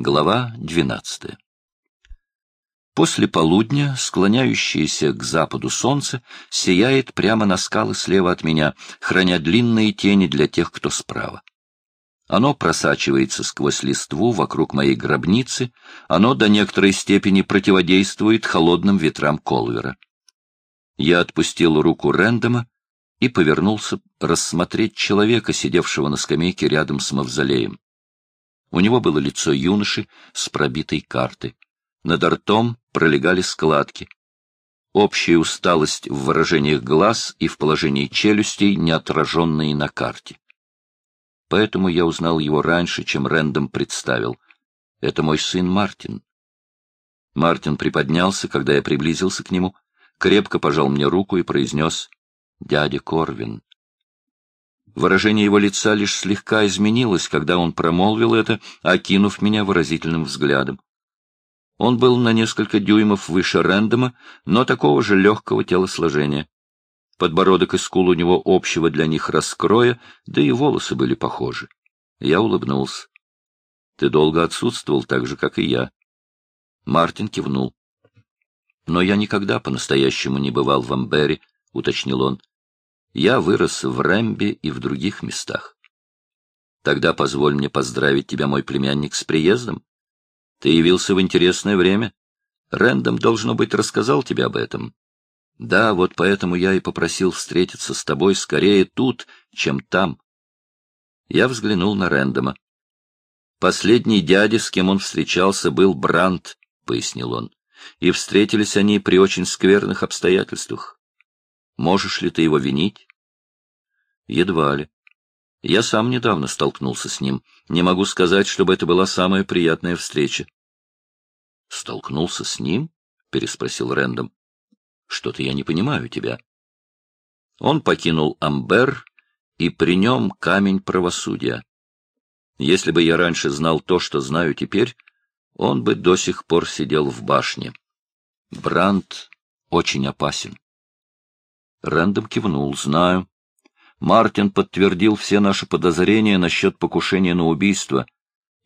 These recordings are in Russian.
Глава двенадцатая. После полудня, склоняющееся к западу солнце, сияет прямо на скалы слева от меня, храня длинные тени для тех, кто справа. Оно просачивается сквозь листву вокруг моей гробницы, оно до некоторой степени противодействует холодным ветрам Колвера. Я отпустил руку Рэндома и повернулся рассмотреть человека, сидевшего на скамейке рядом с мавзолеем. У него было лицо юноши с пробитой картой. Над ртом пролегали складки. Общая усталость в выражениях глаз и в положении челюстей, не отраженные на карте. Поэтому я узнал его раньше, чем Рэндом представил. Это мой сын Мартин. Мартин приподнялся, когда я приблизился к нему, крепко пожал мне руку и произнес «Дядя Корвин». Выражение его лица лишь слегка изменилось, когда он промолвил это, окинув меня выразительным взглядом. Он был на несколько дюймов выше Рэндома, но такого же легкого телосложения. Подбородок и скул у него общего для них раскроя, да и волосы были похожи. Я улыбнулся. — Ты долго отсутствовал, так же, как и я. Мартин кивнул. — Но я никогда по-настоящему не бывал в Амбере, — уточнил он. Я вырос в Рэмбе и в других местах. Тогда позволь мне поздравить тебя, мой племянник, с приездом. Ты явился в интересное время. Рэндом, должно быть, рассказал тебе об этом. Да, вот поэтому я и попросил встретиться с тобой скорее тут, чем там. Я взглянул на Рэндома. Последний дядя, с кем он встречался, был Брандт, — пояснил он, — и встретились они при очень скверных обстоятельствах. Можешь ли ты его винить? Едва ли. Я сам недавно столкнулся с ним. Не могу сказать, чтобы это была самая приятная встреча. Столкнулся с ним? переспросил Рэндом. Что-то я не понимаю тебя. Он покинул Амбер, и при нем камень правосудия. Если бы я раньше знал то, что знаю теперь, он бы до сих пор сидел в башне. Бранд очень опасен. Рэндом кивнул. «Знаю. Мартин подтвердил все наши подозрения насчет покушения на убийство.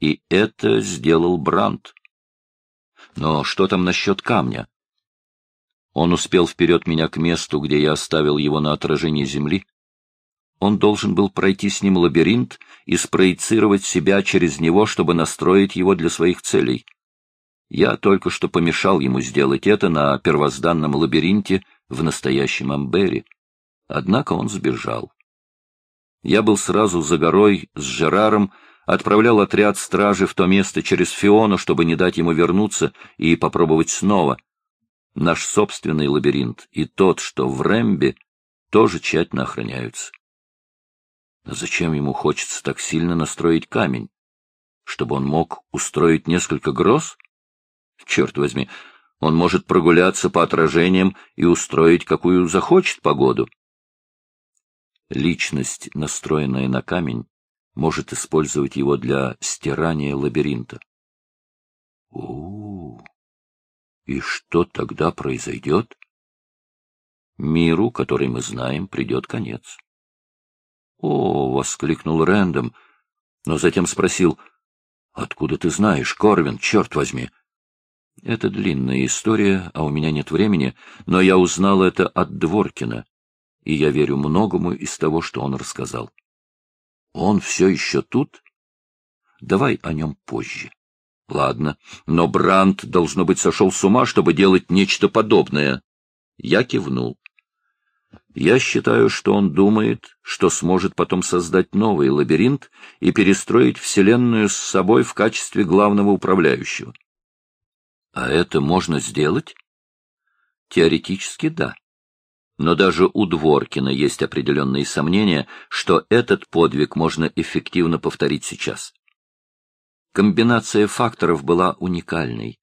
И это сделал Брандт. Но что там насчет камня? Он успел вперед меня к месту, где я оставил его на отражении земли. Он должен был пройти с ним лабиринт и спроецировать себя через него, чтобы настроить его для своих целей. Я только что помешал ему сделать это на первозданном лабиринте в настоящем Амбере. Однако он сбежал. Я был сразу за горой с Жераром, отправлял отряд стражи в то место через Фиону, чтобы не дать ему вернуться и попробовать снова. Наш собственный лабиринт и тот, что в Рэмбе, тоже тщательно охраняются. Но зачем ему хочется так сильно настроить камень? Чтобы он мог устроить несколько гроз? Черт возьми, он может прогуляться по отражениям и устроить какую захочет погоду. Личность, настроенная на камень, может использовать его для стирания лабиринта. У, -у, -у. И что тогда произойдет? Миру, который мы знаем, придет конец. О, воскликнул Рэндом, но затем спросил: "Откуда ты знаешь, Корвин, черт возьми?" Это длинная история, а у меня нет времени, но я узнал это от Дворкина, и я верю многому из того, что он рассказал. Он все еще тут? Давай о нем позже. Ладно, но Брандт, должно быть, сошел с ума, чтобы делать нечто подобное. Я кивнул. Я считаю, что он думает, что сможет потом создать новый лабиринт и перестроить Вселенную с собой в качестве главного управляющего. А это можно сделать? Теоретически да. Но даже у Дворкина есть определенные сомнения, что этот подвиг можно эффективно повторить сейчас. Комбинация факторов была уникальной.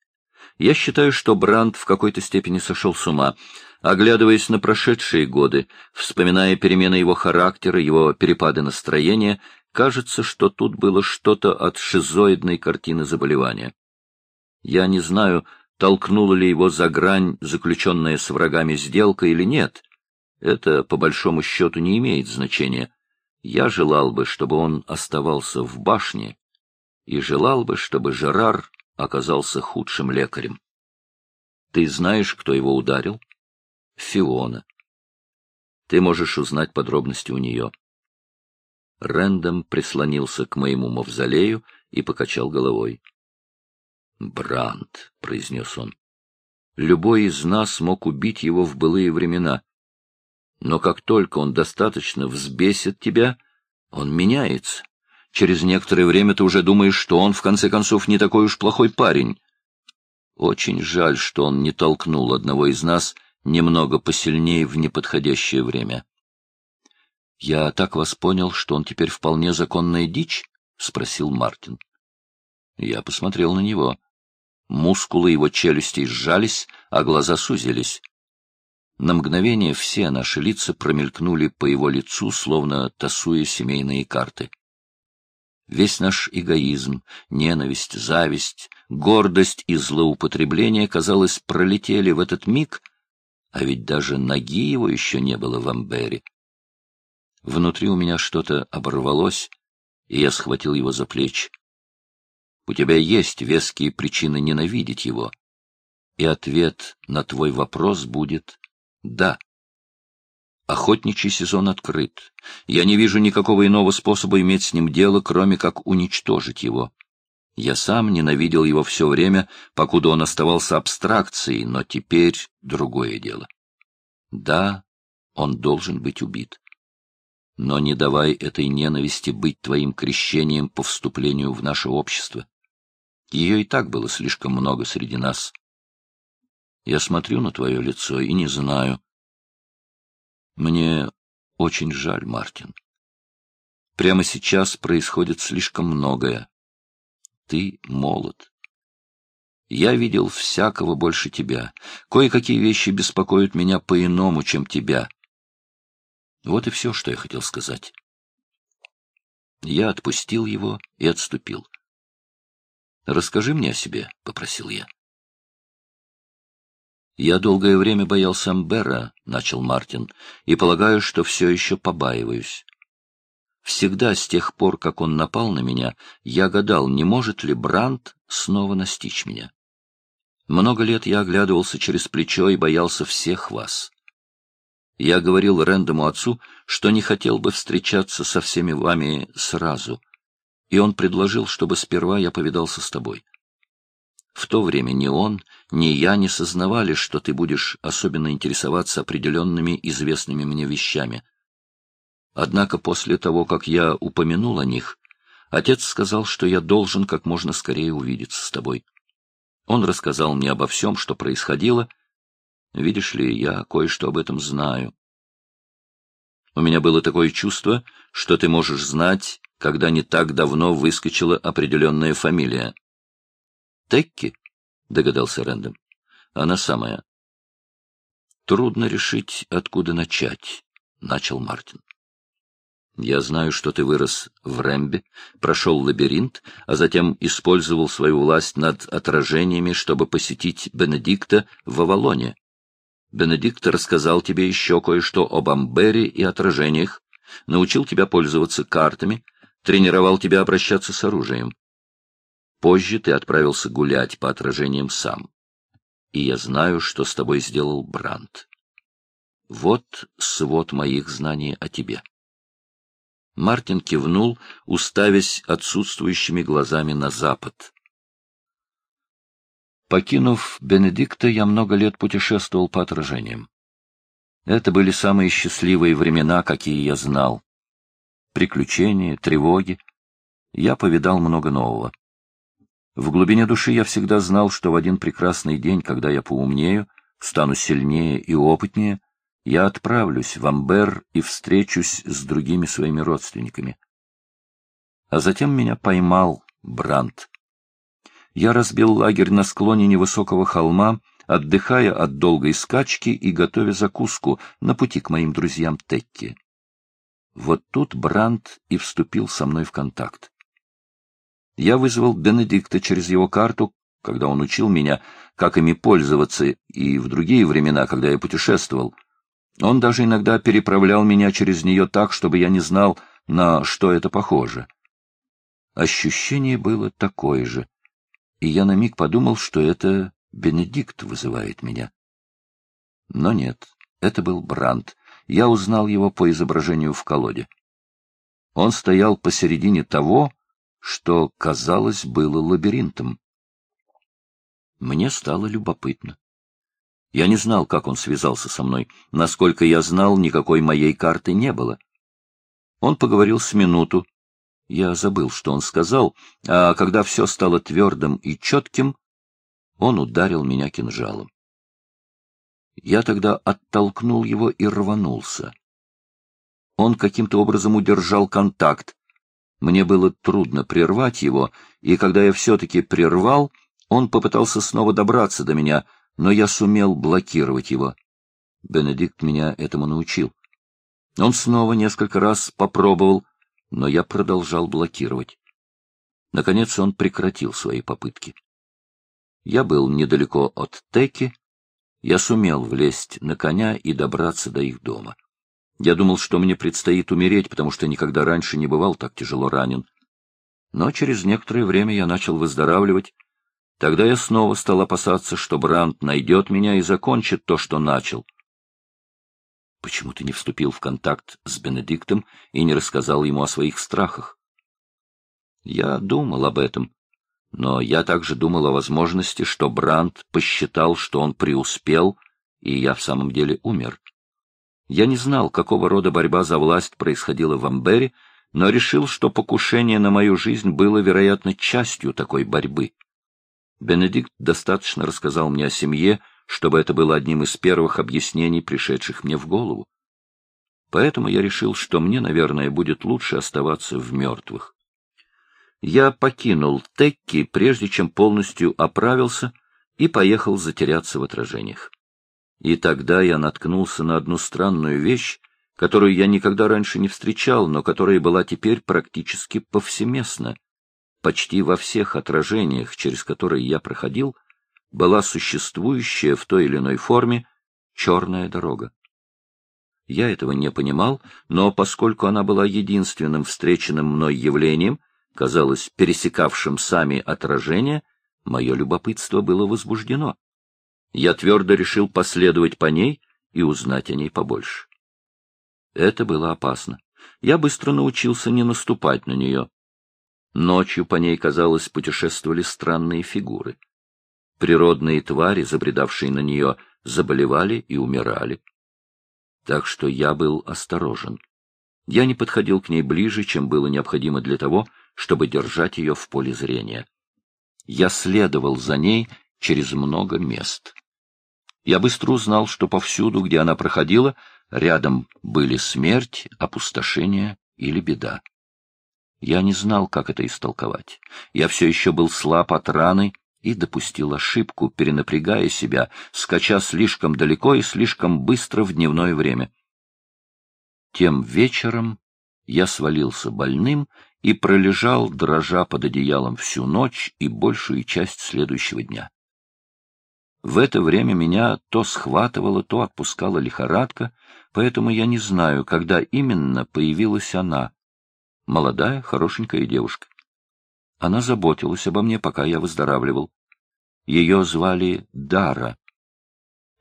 Я считаю, что Бранд в какой-то степени сошел с ума, оглядываясь на прошедшие годы, вспоминая перемены его характера, его перепады настроения, кажется, что тут было что-то от шизоидной картины заболевания. Я не знаю, толкнула ли его за грань заключенная с врагами сделка или нет. Это, по большому счету, не имеет значения. Я желал бы, чтобы он оставался в башне и желал бы, чтобы Жерар оказался худшим лекарем. Ты знаешь, кто его ударил? Фиона. Ты можешь узнать подробности у нее. Рэндом прислонился к моему мавзолею и покачал головой. «Бранд», — произнес он, — «любой из нас мог убить его в былые времена. Но как только он достаточно взбесит тебя, он меняется. Через некоторое время ты уже думаешь, что он, в конце концов, не такой уж плохой парень. Очень жаль, что он не толкнул одного из нас немного посильнее в неподходящее время. — Я так вас понял, что он теперь вполне законная дичь? — спросил Мартин. Я посмотрел на него. Мускулы его челюстей сжались, а глаза сузились. На мгновение все наши лица промелькнули по его лицу, словно тасуя семейные карты. Весь наш эгоизм, ненависть, зависть, гордость и злоупотребление, казалось, пролетели в этот миг, а ведь даже ноги его еще не было в Амбере. Внутри у меня что-то оборвалось, и я схватил его за плечи. У тебя есть веские причины ненавидеть его, и ответ на твой вопрос будет да. Охотничий сезон открыт. Я не вижу никакого иного способа иметь с ним дело, кроме как уничтожить его. Я сам ненавидел его все время, покуда он оставался абстракцией, но теперь другое дело. Да, он должен быть убит. Но не давай этой ненависти быть твоим крещением по вступлению в наше общество. Ее и так было слишком много среди нас. Я смотрю на твое лицо и не знаю. Мне очень жаль, Мартин. Прямо сейчас происходит слишком многое. Ты молод. Я видел всякого больше тебя. Кое-какие вещи беспокоят меня по-иному, чем тебя. Вот и все, что я хотел сказать. Я отпустил его и отступил. «Расскажи мне о себе», — попросил я. «Я долгое время боялся Амбера», — начал Мартин, — «и полагаю, что все еще побаиваюсь. Всегда с тех пор, как он напал на меня, я гадал, не может ли Бранд снова настичь меня. Много лет я оглядывался через плечо и боялся всех вас. Я говорил Рэндому отцу, что не хотел бы встречаться со всеми вами сразу, и он предложил, чтобы сперва я повидался с тобой. В то время ни он, ни я не сознавали, что ты будешь особенно интересоваться определенными известными мне вещами. Однако после того, как я упомянул о них, отец сказал, что я должен как можно скорее увидеться с тобой. Он рассказал мне обо всем, что происходило. Видишь ли, я кое-что об этом знаю. У меня было такое чувство, что ты можешь знать, когда не так давно выскочила определенная фамилия. Текки? — догадался Рэндом. — Она самая. — Трудно решить, откуда начать, — начал Мартин. Я знаю, что ты вырос в Рэмбе, прошел лабиринт, а затем использовал свою власть над отражениями, чтобы посетить Бенедикта в Авалоне. Бенедикт рассказал тебе еще кое-что об Амбере и отражениях, научил тебя пользоваться картами, тренировал тебя обращаться с оружием. Позже ты отправился гулять по отражениям сам. И я знаю, что с тобой сделал Бранд. Вот свод моих знаний о тебе. Мартин кивнул, уставясь отсутствующими глазами на запад. Покинув Бенедикта, я много лет путешествовал по отражениям. Это были самые счастливые времена, какие я знал. Приключения, тревоги. Я повидал много нового. В глубине души я всегда знал, что в один прекрасный день, когда я поумнею, стану сильнее и опытнее, я отправлюсь в Амбер и встречусь с другими своими родственниками. А затем меня поймал Брандт. Я разбил лагерь на склоне невысокого холма, отдыхая от долгой скачки и готовя закуску на пути к моим друзьям Текки. Вот тут Брандт и вступил со мной в контакт. Я вызвал Бенедикта через его карту, когда он учил меня, как ими пользоваться, и в другие времена, когда я путешествовал. Он даже иногда переправлял меня через нее так, чтобы я не знал, на что это похоже. Ощущение было такое же, и я на миг подумал, что это Бенедикт вызывает меня. Но нет, это был Брандт. Я узнал его по изображению в колоде. Он стоял посередине того, что, казалось, было лабиринтом. Мне стало любопытно. Я не знал, как он связался со мной. Насколько я знал, никакой моей карты не было. Он поговорил с минуту. Я забыл, что он сказал, а когда все стало твердым и четким, он ударил меня кинжалом. Я тогда оттолкнул его и рванулся. Он каким-то образом удержал контакт. Мне было трудно прервать его, и когда я все-таки прервал, он попытался снова добраться до меня — но я сумел блокировать его. Бенедикт меня этому научил. Он снова несколько раз попробовал, но я продолжал блокировать. Наконец он прекратил свои попытки. Я был недалеко от Теки, я сумел влезть на коня и добраться до их дома. Я думал, что мне предстоит умереть, потому что никогда раньше не бывал так тяжело ранен. Но через некоторое время я начал выздоравливать, Тогда я снова стал опасаться, что Брандт найдет меня и закончит то, что начал. Почему ты не вступил в контакт с Бенедиктом и не рассказал ему о своих страхах? Я думал об этом, но я также думал о возможности, что Брандт посчитал, что он преуспел, и я в самом деле умер. Я не знал, какого рода борьба за власть происходила в Амбере, но решил, что покушение на мою жизнь было, вероятно, частью такой борьбы. Бенедикт достаточно рассказал мне о семье, чтобы это было одним из первых объяснений, пришедших мне в голову. Поэтому я решил, что мне, наверное, будет лучше оставаться в мертвых. Я покинул Текки, прежде чем полностью оправился, и поехал затеряться в отражениях. И тогда я наткнулся на одну странную вещь, которую я никогда раньше не встречал, но которая была теперь практически повсеместна почти во всех отражениях, через которые я проходил, была существующая в той или иной форме черная дорога. Я этого не понимал, но поскольку она была единственным встреченным мной явлением, казалось, пересекавшим сами отражения, мое любопытство было возбуждено. Я твердо решил последовать по ней и узнать о ней побольше. Это было опасно. Я быстро научился не наступать на нее. Ночью по ней, казалось, путешествовали странные фигуры. Природные твари, забредавшие на нее, заболевали и умирали. Так что я был осторожен. Я не подходил к ней ближе, чем было необходимо для того, чтобы держать ее в поле зрения. Я следовал за ней через много мест. Я быстро узнал, что повсюду, где она проходила, рядом были смерть, опустошение или беда. Я не знал, как это истолковать. Я все еще был слаб от раны и допустил ошибку, перенапрягая себя, скача слишком далеко и слишком быстро в дневное время. Тем вечером я свалился больным и пролежал, дрожа под одеялом всю ночь и большую часть следующего дня. В это время меня то схватывала, то отпускала лихорадка, поэтому я не знаю, когда именно появилась она, молодая, хорошенькая девушка. Она заботилась обо мне, пока я выздоравливал. Ее звали Дара.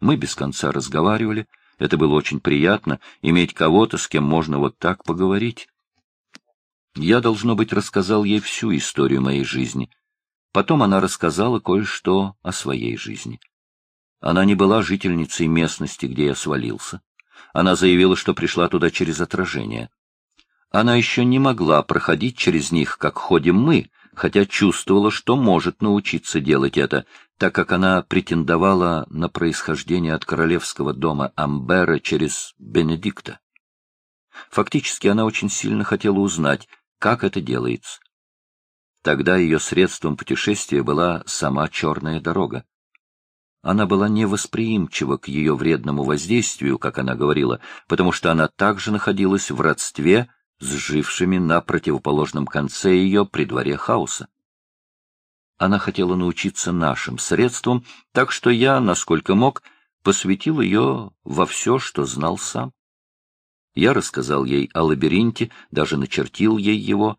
Мы без конца разговаривали. Это было очень приятно, иметь кого-то, с кем можно вот так поговорить. Я, должно быть, рассказал ей всю историю моей жизни. Потом она рассказала кое-что о своей жизни. Она не была жительницей местности, где я свалился. Она заявила, что пришла туда через отражение. Она еще не могла проходить через них, как ходим мы, хотя чувствовала, что может научиться делать это, так как она претендовала на происхождение от королевского дома Амбера через Бенедикта. Фактически она очень сильно хотела узнать, как это делается. Тогда ее средством путешествия была сама черная дорога. Она была невосприимчива к ее вредному воздействию, как она говорила, потому что она также находилась в родстве с жившими на противоположном конце ее при дворе хаоса. Она хотела научиться нашим средствам, так что я, насколько мог, посвятил ее во все, что знал сам. Я рассказал ей о лабиринте, даже начертил ей его.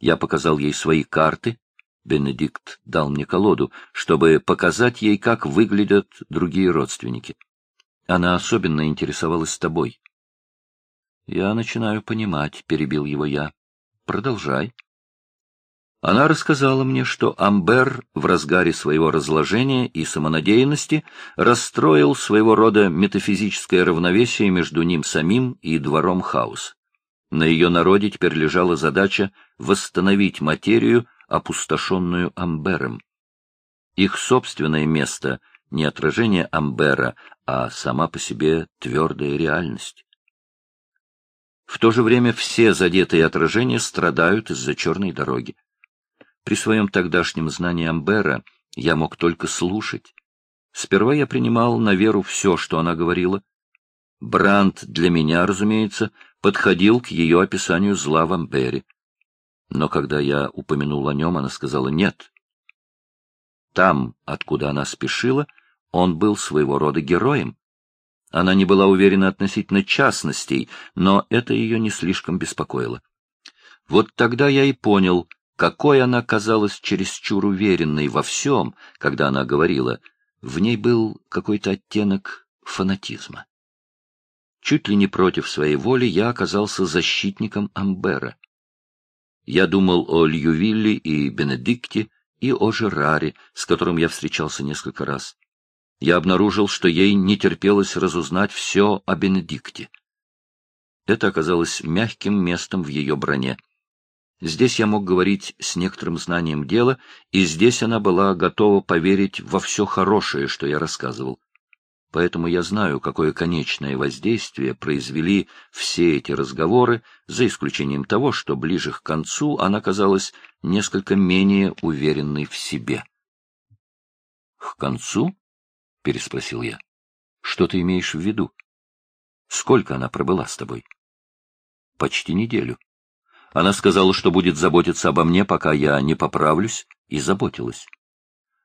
Я показал ей свои карты. Бенедикт дал мне колоду, чтобы показать ей, как выглядят другие родственники. Она особенно интересовалась тобой. — Я начинаю понимать, — перебил его я. — Продолжай. Она рассказала мне, что Амбер в разгаре своего разложения и самонадеянности расстроил своего рода метафизическое равновесие между ним самим и двором хаос. На ее народе теперь лежала задача восстановить материю, опустошенную Амбером. Их собственное место — не отражение Амбера, а сама по себе твердая реальность. В то же время все задетые отражения страдают из-за черной дороги. При своем тогдашнем знании Амбера я мог только слушать. Сперва я принимал на веру все, что она говорила. Бранд для меня, разумеется, подходил к ее описанию зла в Амбере. Но когда я упомянул о нем, она сказала «нет». Там, откуда она спешила, он был своего рода героем. Она не была уверена относительно частностей, но это ее не слишком беспокоило. Вот тогда я и понял, какой она казалась чересчур уверенной во всем, когда она говорила, в ней был какой-то оттенок фанатизма. Чуть ли не против своей воли я оказался защитником Амбера. Я думал о Льювилле и Бенедикте и о Жераре, с которым я встречался несколько раз. Я обнаружил, что ей не терпелось разузнать все о Бенедикте. Это оказалось мягким местом в ее броне. Здесь я мог говорить с некоторым знанием дела, и здесь она была готова поверить во все хорошее, что я рассказывал. Поэтому я знаю, какое конечное воздействие произвели все эти разговоры, за исключением того, что ближе к концу она казалась несколько менее уверенной в себе. — К концу? — переспросил я. — Что ты имеешь в виду? Сколько она пробыла с тобой? — Почти неделю. Она сказала, что будет заботиться обо мне, пока я не поправлюсь, и заботилась.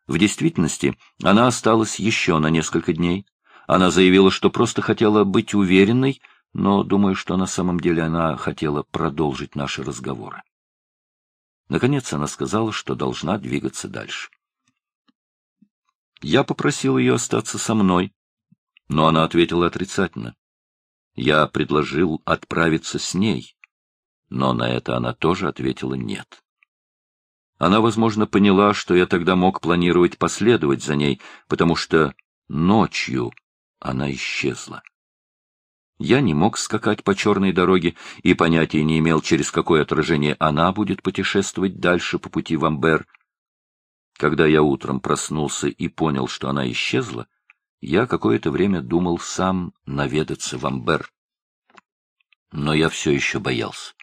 В действительности, она осталась еще на несколько дней. Она заявила, что просто хотела быть уверенной, но думаю, что на самом деле она хотела продолжить наши разговоры. Наконец она сказала, что должна двигаться дальше. Я попросил ее остаться со мной, но она ответила отрицательно. Я предложил отправиться с ней, но на это она тоже ответила «нет». Она, возможно, поняла, что я тогда мог планировать последовать за ней, потому что ночью она исчезла. Я не мог скакать по черной дороге и понятия не имел, через какое отражение она будет путешествовать дальше по пути в Амбер. Когда я утром проснулся и понял, что она исчезла, я какое-то время думал сам наведаться в Амбер. Но я все еще боялся.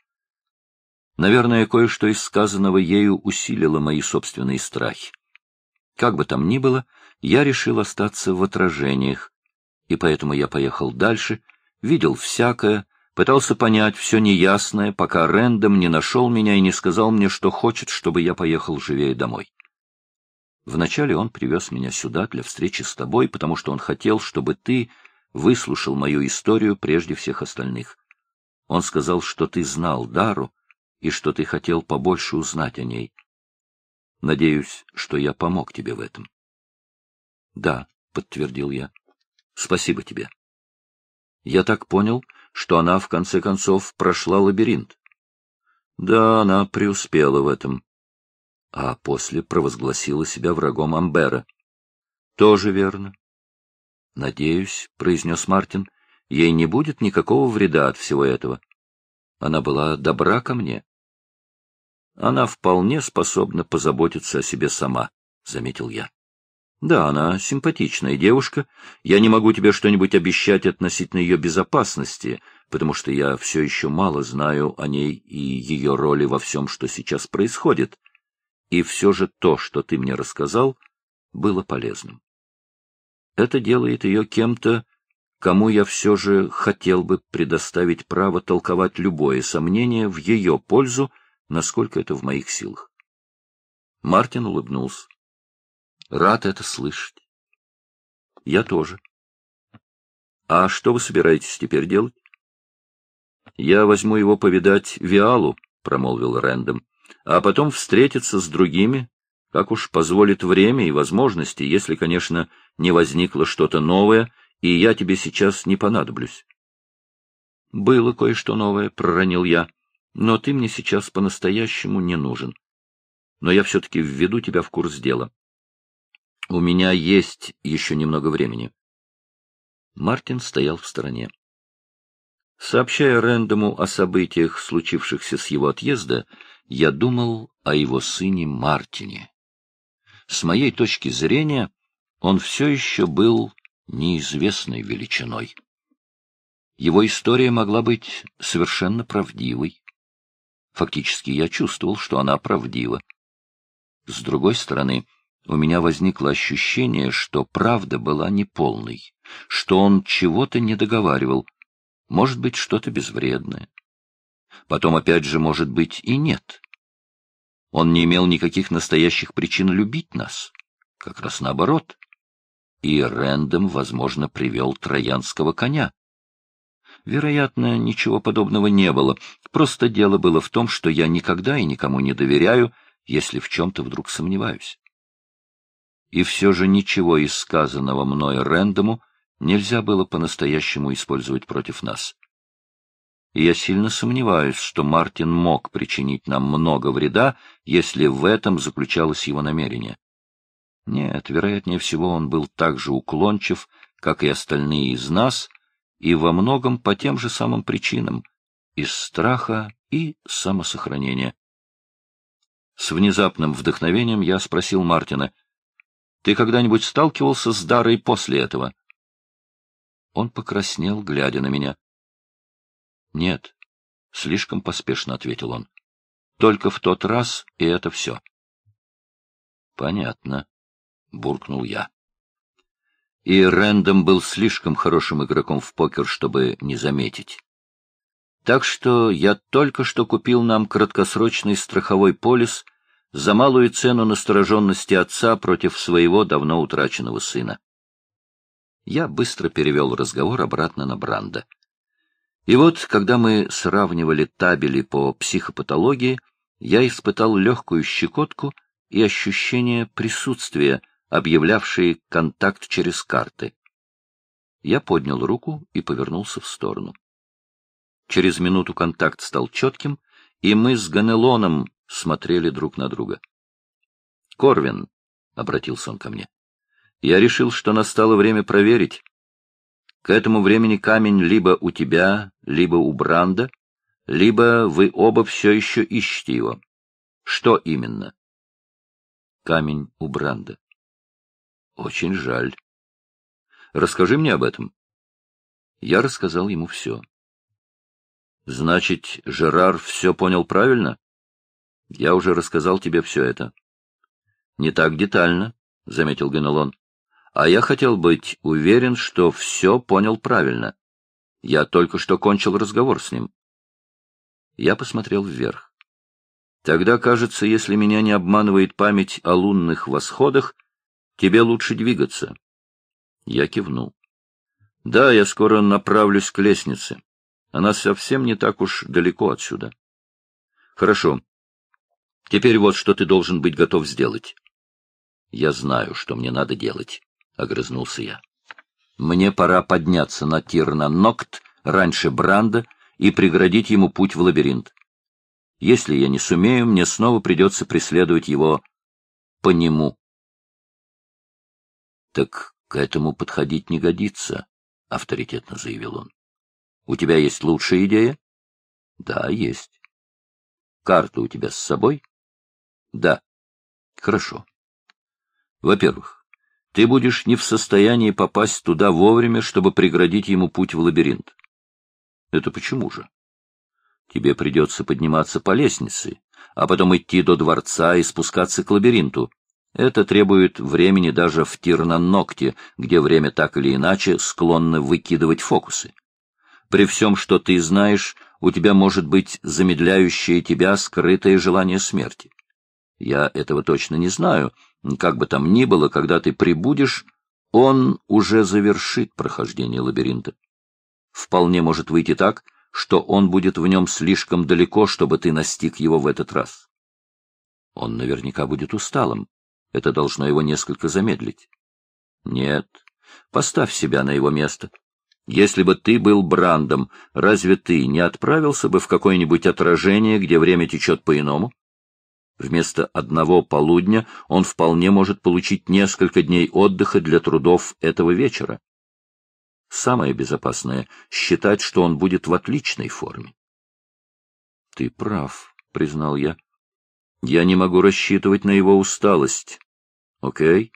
Наверное, кое-что из сказанного ею усилило мои собственные страхи. Как бы там ни было, я решил остаться в отражениях, и поэтому я поехал дальше, видел всякое, пытался понять все неясное, пока Рэндом не нашел меня и не сказал мне, что хочет, чтобы я поехал живее домой. Вначале он привез меня сюда для встречи с тобой, потому что он хотел, чтобы ты выслушал мою историю прежде всех остальных. Он сказал, что ты знал Дару, и что ты хотел побольше узнать о ней. Надеюсь, что я помог тебе в этом. — Да, — подтвердил я. — Спасибо тебе. Я так понял, что она, в конце концов, прошла лабиринт. Да, она преуспела в этом. А после провозгласила себя врагом Амбера. Тоже верно. Надеюсь, — произнес Мартин, — ей не будет никакого вреда от всего этого. Она была добра ко мне. Она вполне способна позаботиться о себе сама, — заметил я. Да, она симпатичная девушка. Я не могу тебе что-нибудь обещать относительно ее безопасности, потому что я все еще мало знаю о ней и ее роли во всем, что сейчас происходит. И все же то, что ты мне рассказал, было полезным. Это делает ее кем-то, кому я все же хотел бы предоставить право толковать любое сомнение в ее пользу насколько это в моих силах. Мартин улыбнулся. Рад это слышать. Я тоже. А что вы собираетесь теперь делать? Я возьму его повидать Виалу, промолвил Рэндом. а потом встретиться с другими, как уж позволит время и возможности, если, конечно, не возникло что-то новое, и я тебе сейчас не понадоблюсь. — Было кое-что новое, — проронил я, — но ты мне сейчас по-настоящему не нужен. Но я все-таки введу тебя в курс дела. У меня есть еще немного времени. Мартин стоял в стороне. Сообщая Рэндому о событиях, случившихся с его отъезда, я думал о его сыне Мартине. С моей точки зрения, он все еще был неизвестной величиной. Его история могла быть совершенно правдивой. Фактически я чувствовал, что она правдива. С другой стороны, у меня возникло ощущение, что правда была неполной, что он чего-то не договаривал, может быть, что-то безвредное. Потом, опять же, может быть, и нет. Он не имел никаких настоящих причин любить нас. Как раз наоборот. И Рэндом, возможно, привел троянского коня. Вероятно, ничего подобного не было. Просто дело было в том, что я никогда и никому не доверяю, если в чем-то вдруг сомневаюсь. И все же ничего из сказанного мной Рэндому нельзя было по-настоящему использовать против нас. И я сильно сомневаюсь, что Мартин мог причинить нам много вреда, если в этом заключалось его намерение. Нет, вероятнее всего, он был так же уклончив, как и остальные из нас, и во многом по тем же самым причинам — из страха и самосохранения. С внезапным вдохновением я спросил Мартина, «Ты когда-нибудь сталкивался с Дарой после этого?» Он покраснел, глядя на меня. «Нет», — слишком поспешно ответил он. «Только в тот раз, и это все». «Понятно», — буркнул я. И Рэндом был слишком хорошим игроком в покер, чтобы не заметить. Так что я только что купил нам краткосрочный страховой полис за малую цену настороженности отца против своего давно утраченного сына. Я быстро перевел разговор обратно на Бранда. И вот, когда мы сравнивали табели по психопатологии, я испытал легкую щекотку и ощущение присутствия, объявлявшие контакт через карты. Я поднял руку и повернулся в сторону. Через минуту контакт стал четким, и мы с Ганелоном смотрели друг на друга. — Корвин, — обратился он ко мне, — я решил, что настало время проверить, к этому времени камень либо у тебя, либо у Бранда, либо вы оба все еще ищете его. Что именно? Камень у Бранда. Очень жаль. Расскажи мне об этом. Я рассказал ему все. Значит, Жерар все понял правильно? Я уже рассказал тебе все это. Не так детально, — заметил Генелон а я хотел быть уверен, что все понял правильно. Я только что кончил разговор с ним. Я посмотрел вверх. Тогда, кажется, если меня не обманывает память о лунных восходах, тебе лучше двигаться. Я кивнул. Да, я скоро направлюсь к лестнице. Она совсем не так уж далеко отсюда. Хорошо. Теперь вот что ты должен быть готов сделать. Я знаю, что мне надо делать. — огрызнулся я. «Мне пора подняться на Тирна Нокт раньше Бранда и преградить ему путь в лабиринт. Если я не сумею, мне снова придется преследовать его по нему». «Так к этому подходить не годится», — авторитетно заявил он. «У тебя есть лучшая идея?» «Да, есть». «Карта у тебя с собой?» «Да». «Хорошо. Во-первых, ты будешь не в состоянии попасть туда вовремя, чтобы преградить ему путь в лабиринт. Это почему же? Тебе придется подниматься по лестнице, а потом идти до дворца и спускаться к лабиринту. Это требует времени даже в Тирнанокте, где время так или иначе склонно выкидывать фокусы. При всем, что ты знаешь, у тебя может быть замедляющее тебя скрытое желание смерти. Я этого точно не знаю, как бы там ни было, когда ты прибудешь, он уже завершит прохождение лабиринта. Вполне может выйти так, что он будет в нем слишком далеко, чтобы ты настиг его в этот раз. Он наверняка будет усталым. Это должно его несколько замедлить. Нет. Поставь себя на его место. Если бы ты был Брандом, разве ты не отправился бы в какое-нибудь отражение, где время течет по-иному? Вместо одного полудня он вполне может получить несколько дней отдыха для трудов этого вечера. Самое безопасное — считать, что он будет в отличной форме. — Ты прав, — признал я. — Я не могу рассчитывать на его усталость. Окей?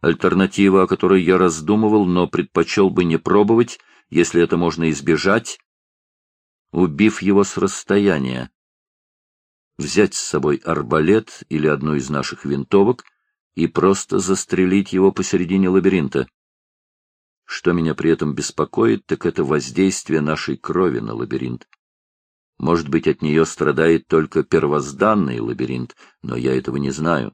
Альтернатива, о которой я раздумывал, но предпочел бы не пробовать, если это можно избежать, убив его с расстояния. Взять с собой арбалет или одну из наших винтовок и просто застрелить его посередине лабиринта. Что меня при этом беспокоит, так это воздействие нашей крови на лабиринт. Может быть, от нее страдает только первозданный лабиринт, но я этого не знаю.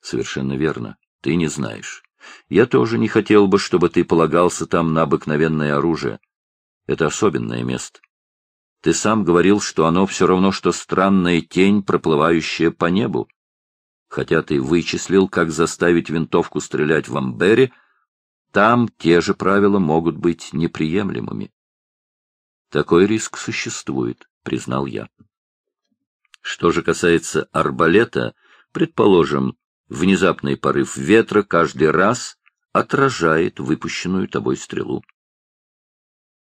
Совершенно верно. Ты не знаешь. Я тоже не хотел бы, чтобы ты полагался там на обыкновенное оружие. Это особенное место. Ты сам говорил, что оно все равно, что странная тень, проплывающая по небу. Хотя ты вычислил, как заставить винтовку стрелять в Амбере, там те же правила могут быть неприемлемыми. Такой риск существует, признал я. Что же касается арбалета, предположим, внезапный порыв ветра каждый раз отражает выпущенную тобой стрелу.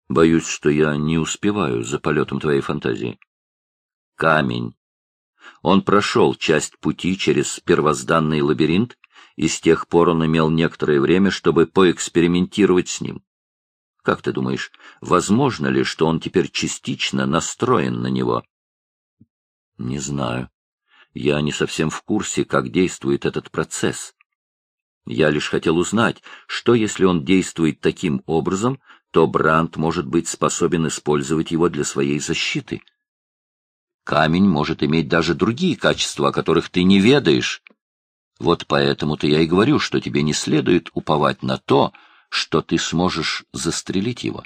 Боюсь, что я не успеваю за полетом твоей фантазии. Камень. Он прошел часть пути через первозданный лабиринт, и с тех пор он имел некоторое время, чтобы поэкспериментировать с ним. Как ты думаешь, возможно ли, что он теперь частично настроен на него? Не знаю. Я не совсем в курсе, как действует этот процесс. Я лишь хотел узнать, что если он действует таким образом, то Бранд может быть способен использовать его для своей защиты. Камень может иметь даже другие качества, о которых ты не ведаешь. Вот поэтому-то я и говорю, что тебе не следует уповать на то, что ты сможешь застрелить его.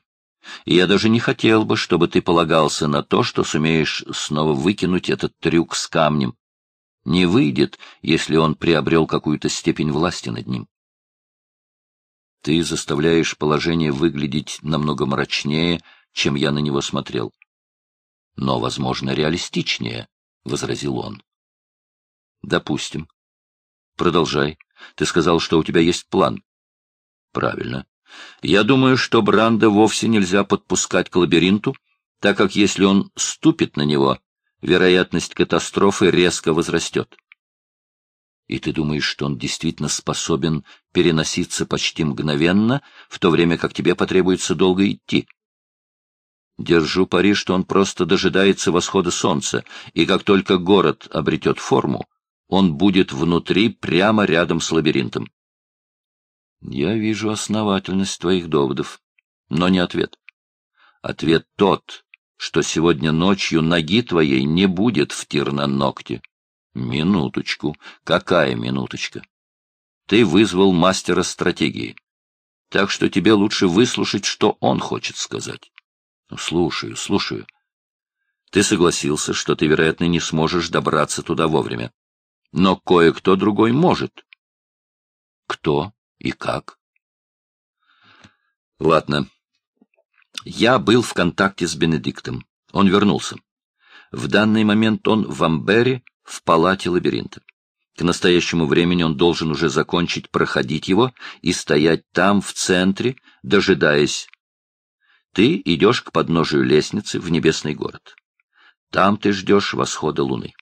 И я даже не хотел бы, чтобы ты полагался на то, что сумеешь снова выкинуть этот трюк с камнем не выйдет, если он приобрел какую-то степень власти над ним. Ты заставляешь положение выглядеть намного мрачнее, чем я на него смотрел. Но, возможно, реалистичнее, — возразил он. Допустим. Продолжай. Ты сказал, что у тебя есть план. Правильно. Я думаю, что Бранда вовсе нельзя подпускать к лабиринту, так как если он ступит на него, вероятность катастрофы резко возрастет. И ты думаешь, что он действительно способен переноситься почти мгновенно, в то время как тебе потребуется долго идти? Держу пари, что он просто дожидается восхода солнца, и как только город обретет форму, он будет внутри, прямо рядом с лабиринтом. Я вижу основательность твоих доводов, но не ответ. Ответ тот, что сегодня ночью ноги твоей не будет в тир на ногте. Минуточку. Какая минуточка? Ты вызвал мастера стратегии. Так что тебе лучше выслушать, что он хочет сказать. Слушаю, слушаю. Ты согласился, что ты, вероятно, не сможешь добраться туда вовремя. Но кое-кто другой может. Кто и как? Ладно, я был в контакте с Бенедиктом. Он вернулся. В данный момент он в Амбере, в палате лабиринта. К настоящему времени он должен уже закончить проходить его и стоять там, в центре, дожидаясь. Ты идешь к подножию лестницы в небесный город. Там ты ждешь восхода луны.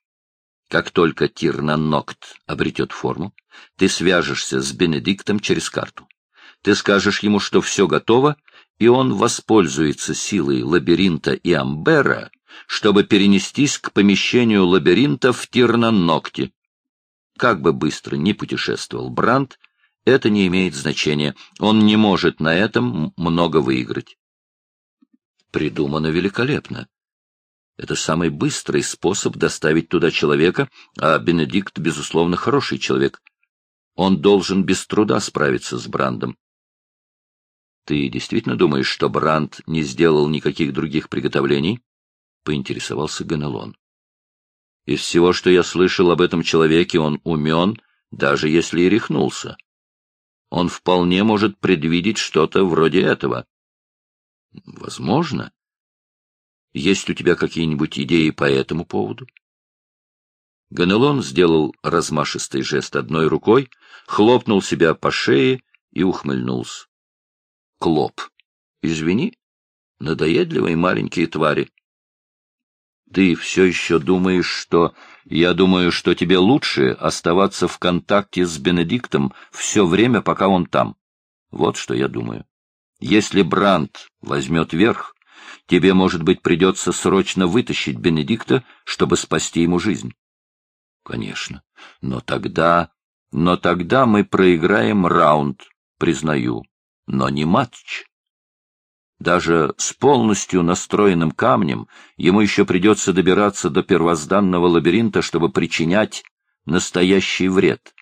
Как только Тирнанокт обретет форму, ты свяжешься с Бенедиктом через карту. Ты скажешь ему, что все готово, и он воспользуется силой лабиринта и амбера, чтобы перенестись к помещению лабиринта в Тирнанокте. Как бы быстро ни путешествовал Бранд, это не имеет значения. Он не может на этом много выиграть. Придумано великолепно. Это самый быстрый способ доставить туда человека, а Бенедикт, безусловно, хороший человек. Он должен без труда справиться с Брандом. Ты действительно думаешь, что Бранд не сделал никаких других приготовлений? — поинтересовался Ганелон. Из всего, что я слышал об этом человеке, он умен, даже если и рехнулся. Он вполне может предвидеть что-то вроде этого. Возможно. Есть у тебя какие-нибудь идеи по этому поводу? Ганелон сделал размашистый жест одной рукой, хлопнул себя по шее и ухмыльнулся. Клоп. Извини, надоедливые маленькие твари. Ты все еще думаешь, что... Я думаю, что тебе лучше оставаться в контакте с Бенедиктом все время, пока он там. Вот что я думаю. Если Брандт возьмет верх, тебе, может быть, придется срочно вытащить Бенедикта, чтобы спасти ему жизнь. Конечно. Но тогда... Но тогда мы проиграем раунд, признаю, но не матч. Даже с полностью настроенным камнем ему еще придется добираться до первозданного лабиринта, чтобы причинять настоящий вред.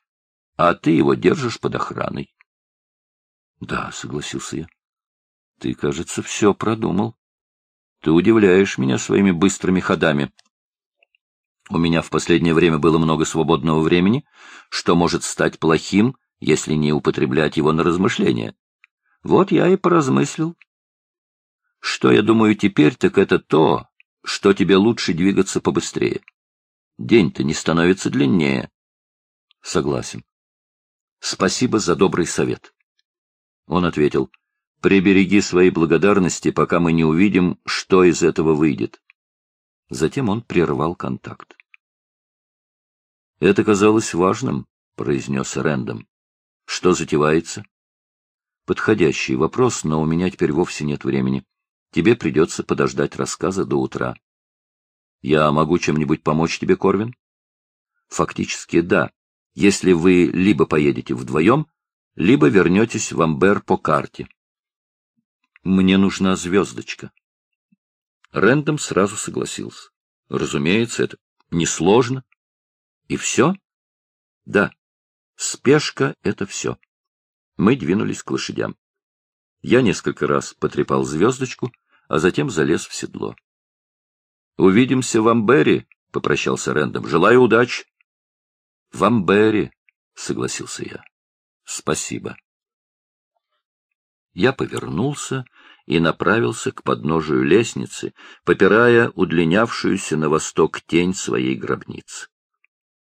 А ты его держишь под охраной. — Да, — согласился я. — Ты, кажется, все продумал. Ты удивляешь меня своими быстрыми ходами. У меня в последнее время было много свободного времени, что может стать плохим, если не употреблять его на размышления. Вот я и поразмыслил. Что я думаю теперь, так это то, что тебе лучше двигаться побыстрее. День-то не становится длиннее. Согласен. Спасибо за добрый совет. Он ответил, прибереги свои благодарности, пока мы не увидим, что из этого выйдет. Затем он прервал контакт. «Это казалось важным», — произнес Рэндом. «Что затевается?» «Подходящий вопрос, но у меня теперь вовсе нет времени. Тебе придется подождать рассказа до утра». «Я могу чем-нибудь помочь тебе, Корвин?» «Фактически, да, если вы либо поедете вдвоем, либо вернетесь в Амбер по карте». «Мне нужна звездочка». Рэндом сразу согласился. Разумеется, это несложно. И все? Да. Спешка — это все. Мы двинулись к лошадям. Я несколько раз потрепал звездочку, а затем залез в седло. — Увидимся в Амбере, — попрощался Рэндом. — Желаю удачи. — В Амбере, — согласился я. — Спасибо. Я повернулся и направился к подножию лестницы, попирая удлинявшуюся на восток тень своей гробницы.